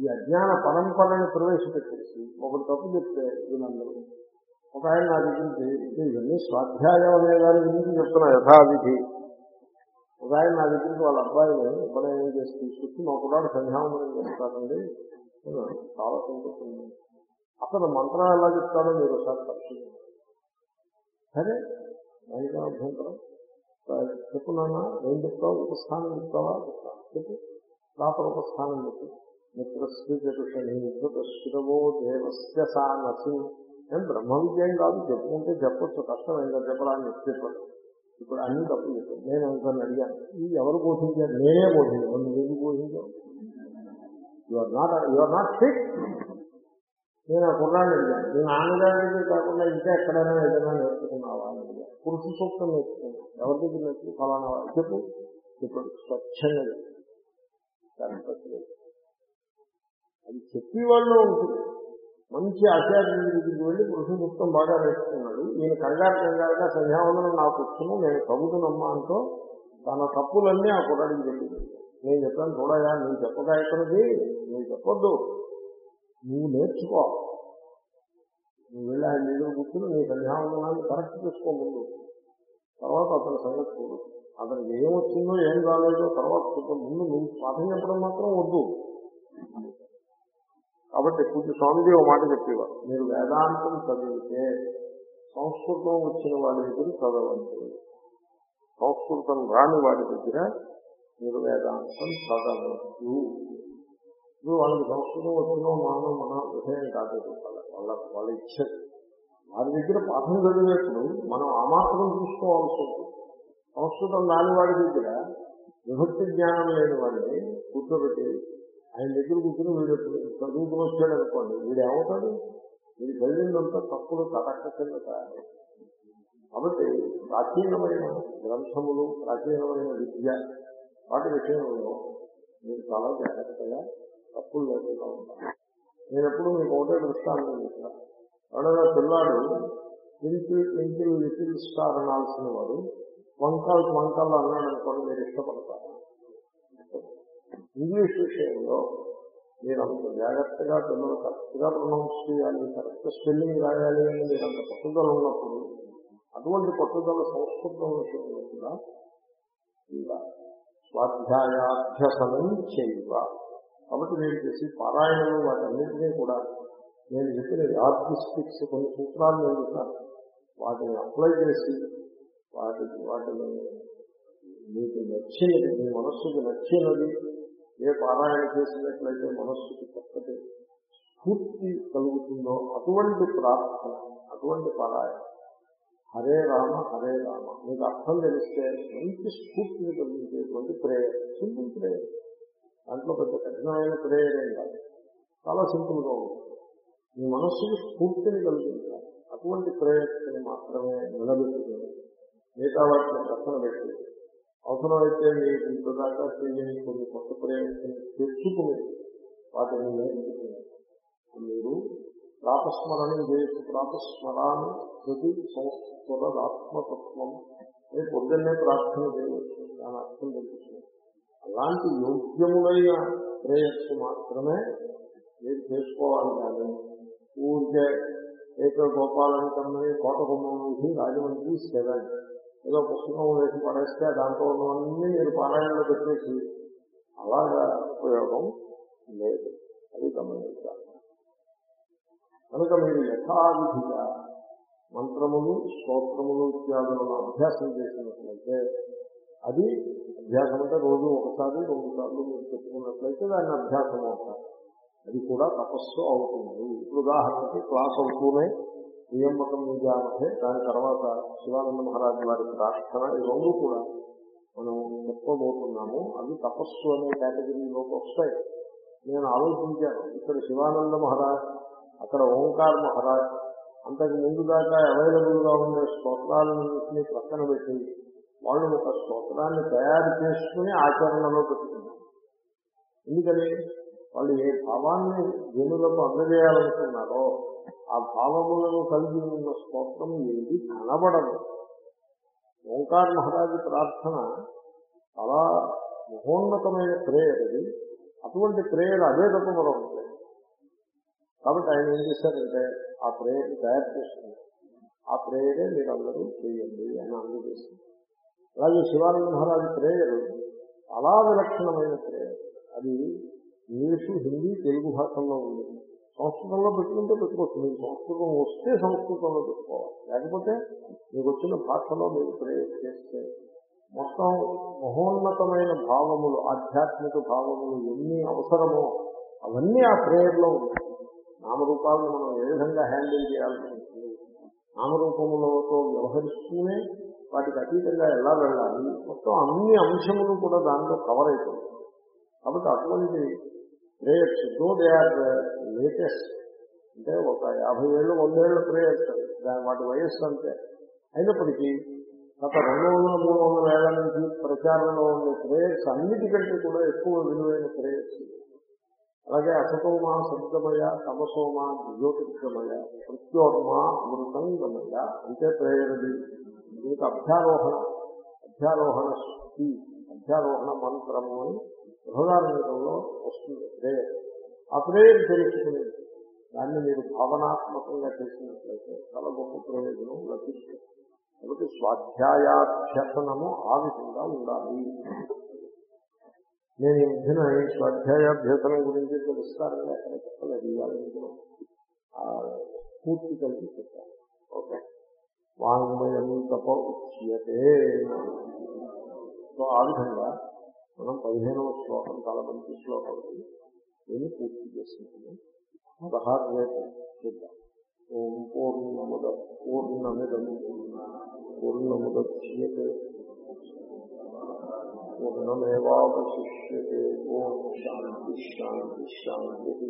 ఈ అజ్ఞాన పరంపరని ప్రవేశపెట్టేసి ఒకటి తప్పు చెప్తే వీళ్ళందరూ ఒక ఆయన నా దగ్గరికి ఇవన్నీ స్వాధ్యాయం అనే దాని గురించి చెప్తున్నా యథావిధి? ఒక ఆయన నా దగ్గరికి వాళ్ళ అబ్బాయిని ఉపనయనం చేసి తీసుకొచ్చి మా కుర్రాడు సంధ్యావందనం చేస్తారండి చాలా సంతోషం అతను మంత్రం ఎలా చెప్తాడో మీరు ఒకసారి పరిశీలించండి. సరే దానికి అభ్యంతరం. చెప్పు నాన్న ఏం చెప్తావు? ఉపస్థానం చెప్తావా? చెప్తాను చెప్పు. ప్రాపర్ ఉపస్థానం చెప్పు. మిత్రస్వీకరుషణి శిరవో దేవస్య సానసి నేను బ్రహ్మ విద్యం కాదు? చెప్పుకుంటే చెప్పచ్చు. కష్టం ఏంటో చెప్పడానికి చెప్పాడు ఇప్పుడు అన్ని తప్పు చెప్పాను. నేను ఇంకొన్ని అడిగాను ఈ ఎవరు బోధించారు నేనే బోధించాను నువ్వు ఎందుకు బోధించావు you are not you are not fit నేను ఆ కుర్రాన్ని అడిగాను. నేను నాన్నగారికి కాకుండా ఇంకా ఎక్కడైనా ఏదైనా నేర్చుకున్నావా? అని అడిగాను. పురుష సూక్తం నేర్చుకున్నాను. ఎవరి దగ్గర నేర్చుకు ఫలానా వాళ్ళు చెప్పు. ఇప్పుడు స్వచ్ఛంగా చెప్పు. దాని ప్రశ్న అది చెప్పేవాళ్ళు ఉంటుంది. మంచి ఆచార్యుడి దగ్గరికి వెళ్ళి పురుష బాగా నేర్చుకున్నాడు. ఈయన కంగారు కంగారుగా సంధ్యావందనం నాకు వచ్చును నేను చదువుతున్నమ్మా అంటూ తన తప్పులన్నీ ఆ కుర్రాడికి చెప్పింది. నేను చెప్పాను చూడగా నువ్వు చెప్పగా ఇక్కడికి నువ్వు చెప్పొద్దు. నువ్వు నేర్చుకో. నువ్వు వెళ్ళి ఆయన దగ్గర కూర్చుని నీ సంధ్యావందనాన్ని కరెక్ట్ చేసుకో ముందు. తర్వాత అతని సంగతి చూడు. అతనికి ఏమొచ్చిందో ఏం రాలేదో తర్వాత ముందు నువ్వు పాఠం చెప్పడం మాత్రం వద్దు. కాబట్టి పూజ స్వామిజీ ఒక మాట చెప్పేవారు. మీరు వేదాంతం చదివితే సంస్కృతం వచ్చిన వాడి దగ్గర చదవండి. సంస్కృతం రాని వాడి దగ్గర మీరు వేదాంతం చదవద్దు. ఇప్పుడు వాళ్ళకి సంస్కృతం వచ్చినో మానవ మన విషయం కాదు వాళ్ళ వాళ్ళ ఇచ్చ. వారి దగ్గర పాఠం చదివినప్పుడు మనం ఆ మాత్రం చూసుకోవాల్సి ఉంటుంది. సంస్కృతం రాని వాడి దగ్గర విభక్తి జ్ఞానం లేని వాడిని కూర్చోబెట్టి ఆయన దగ్గర కూర్చుని వీడు చదువుకుని వచ్చాడు అనుకోండి. వీడు ఏమవుతాడు? వీడి చదివిందంతా తప్పుడు కటక్క కింద కాబట్టి ప్రాచీనమైన గ్రంథములు ప్రాచీనమైన విద్య వాటి విషయంలో మీరు చాలా జాగ్రత్తగా తప్పులు లేకుండా ఉంటారు. నేను ఎప్పుడు మీకు ఒకటే దృష్టాంతం చెప్తాను ఎవడైనా పిల్లాడు ఇంటి ట్వింకిల్ లిటిల్ స్టార్ అనాల్సిన వాడు వంకల్ వంకాలు అన్నాడు అనుకోండి మీరు ఇష్టపడతారు. ఇంగ్లీష్ విషయంలో మీరు అంత జాగ్రత్తగా పిల్లలు కరెక్ట్గా ప్రొనౌన్స్ చేయాలి కరెక్ట్ స్పెల్లింగ్ రాయాలి అని మీరు అంత పట్టుదల ఉన్నప్పుడు అటువంటి పట్టుదల సంస్కృతం విషయంలో కూడా ఇలా స్వాధ్యాయాభ్యసనం చేయవ. కాబట్టి మీరు చేసి పారాయణలు వాటన్నింటినీ కూడా నేను చెప్పిన యార్థిస్టిక్స్ కొన్ని సూత్రాలు నేను చెప్పాను వాటిని అప్లై చేసి వాటి వాటిని మీకు నచ్చినది మీ మనస్సుకు నచ్చినది ఏ పారాయణ చేసినట్లయితే మనస్సుకి చక్కటి స్ఫూర్తి కలుగుతుందో అటువంటి ప్రార్థన అటువంటి పారాయణ. హరే రామ హరే రామ. మీకు అర్థం తెలిస్తే మంచి స్ఫూర్తిని కలిగించేటువంటి ప్రేయర్ సింపుల్ ప్రేయర్. దాంట్లో పెద్ద కఠినమైన ప్రేయర్ ఏం కాదు. చాలా సింపుల్గా ఉంటుంది. మీ మనస్సుకి స్ఫూర్తిని కలిగించాలి. అటువంటి ప్రేయర్ని మాత్రమే నిలబెట్టుకుని మిగతా వాటిని ప్రశ్న పెట్టి అవసరమైతే మీరు ఇంతదాకా చేయని కొన్ని కొత్త ప్రయత్నం తెచ్చుకుని వాటిని నేర్చుకుని మీరు ప్రాపస్మరణం చేసి ప్రాపస్మరాన్ని ప్రతి సంస్కృత ఆత్మతత్వం రేపు పొద్దున్నే ప్రార్థన చేయవచ్చు. దాని అర్థం తెలుస్తుంది అలాంటి యోగ్యములైన ప్రేయస్సు మాత్రమే మీరు చేసుకోవాలి కానీ ఊరికే ఏక గోపాలంకమ్మని కోటకుమ్మం నుంచి రాజమండ్రి సెవెన్ ఏదో పుస్తకం వేసి పడేస్తే దాంట్లో ఉన్నవన్నీ మీరు పారాయణలో పెట్టేసి అలాగా ఉపయోగం లేదు. అది గమనించాలి. కనుక మీరు యథావిధిగా మంత్రములు స్తోత్రములు ఇత్యాదులను అభ్యాసం చేసినట్లయితే అది అభ్యాసం అంటే రోజు ఒకసారి రెండు సార్లు మీరు చెప్పుకున్నట్లయితే దాన్ని అభ్యాసం అవుతారు అది కూడా తపస్సు అవుతుంది. ఇప్పుడు ఉదాహరణకి క్లాస్ అవుతూనే నియమకం నిజామతే దాని తర్వాత శివానంద మహారాజు వారి ప్రార్థన ఈ రెండు కూడా మనం చెప్పుకోబోతున్నాము. అవి తపస్సు అనే కేటగిరీలోకి వస్తాయి. నేను ఆలోచించాను ఇక్కడ శివానంద మహారాజ్ అక్కడ ఓంకార్ మహారాజ్ అంతకు ముందు దాకా అవైలబుల్గా ఉండే స్తోత్రాలన్నింటినీ ప్రక్కన పెట్టి వాళ్ళు ఒక స్తోత్రాన్ని తయారు చేసుకుని ఆచరణలో పెట్టుకున్నారు. ఎందుకని? వాళ్ళు ఏ భావాన్ని జనులకు అందజేయాలనుకున్నారో ఆ భావములను కలిగి ఉన్న స్తోత్రం ఏది కనబడదు. ఓంకార్ మహారాజు ప్రార్థన చాలా మహోన్నతమైన ప్రేయర్ అది. అటువంటి ప్రేయర్ అదే తప్ప మరొకటి లేదు. కాబట్టి ఆయన ఏం చేశారంటే ఆ ప్రేయర్ తయారు చేసుకున్నారు ఆ ప్రేయరే మీరు అందరూ చేయండి అని అందజేసింది అలాగే శివానంద మహారాజు ప్రేయర్ చాలా విలక్షణమైన ప్రేయర్ అది ఇంగ్లీషు హిందీ తెలుగు భాషల్లో ఉంది సంస్కృతంలో పెట్టుకుంటే పెట్టుకోవచ్చు. మీకు సంస్కృతం వస్తే సంస్కృతంలో పెట్టుకోవాలి. లేకపోతే మీకు వచ్చిన భాషలో మీరు ప్రేయర్ చేస్తే మొత్తం మహోన్నతమైన భావములు ఆధ్యాత్మిక భావములు ఎన్ని అవసరమో అవన్నీ ఆ ప్రేయర్లో ఉంటాయి నామరూపాలను మనం ఏ విధంగా హ్యాండిల్ చేయాల్సి ఉంటుంది? నామరూపములతో వ్యవహరిస్తూనే వాటికి అతీతంగా ఎలా వెళ్ళాలి? మొత్తం అన్ని అంశములు కూడా దాంట్లో కవర్ అవుతుంది కాబట్టి అటువంటి prayers though they are latest అంటే ఒక యాభై ఏళ్ళు వందేళ్ళ ప్రేయర్స్ దాని వాటి వయస్సు అంతే. అయినప్పటికీ గత రెండు వందల మూడు వందల ఏళ్ళ నుంచి ప్రచారంలో ఉండే ప్రేయర్స్ అన్నిటికంటే కూడా ఎక్కువ విలువైన ప్రేయర్స్ అలాగే అసతోమా శబ్దమయ తమసోమ జ్యోతిర్గమయ ప్రత్యోర్మ అమృతంగమయ అంటే ప్రేయరది దీనికి అభ్యారోహణ అధ్యారోహణ శక్తి అధ్యారోహణ మంత్రము అని బృహదారంగంలో వస్తుంది. ప్రేయర్ ఆ ప్రేయర్ తెలుసుకుని దాన్ని మీరు భావనాత్మకంగా చేసినట్లయితే చాలా గొప్ప ప్రయోజనం లభిస్తుంది. కాబట్టి స్వాధ్యాయాభ్యసనము ఆ విధంగా ఉండాలి. నేను ఈ మధ్యన ఈ స్వాధ్యాయాభ్యసనం గురించి ఇంత విస్తారంగా ఎక్కడ చెప్పలేదు ఇవ్వాలనుకున్నాను పూర్తి కలిగి చెప్పాను. ఓకే. వాంగ్మయం తప ఉచ్యతే సో ఆ విధంగా మనం పదిహేనవ శ్లోకం చాలా మంచి శ్లోకం నేను పూర్తి చేస్తున్నాము పదహారు రేపు చూద్దాం. ఓం పూర్ణముద పూర్ణమిదం పూర్ణముద్యే పూర్ణమేవాశిష్యే ఓం శాంతి శాంతి శాంతి.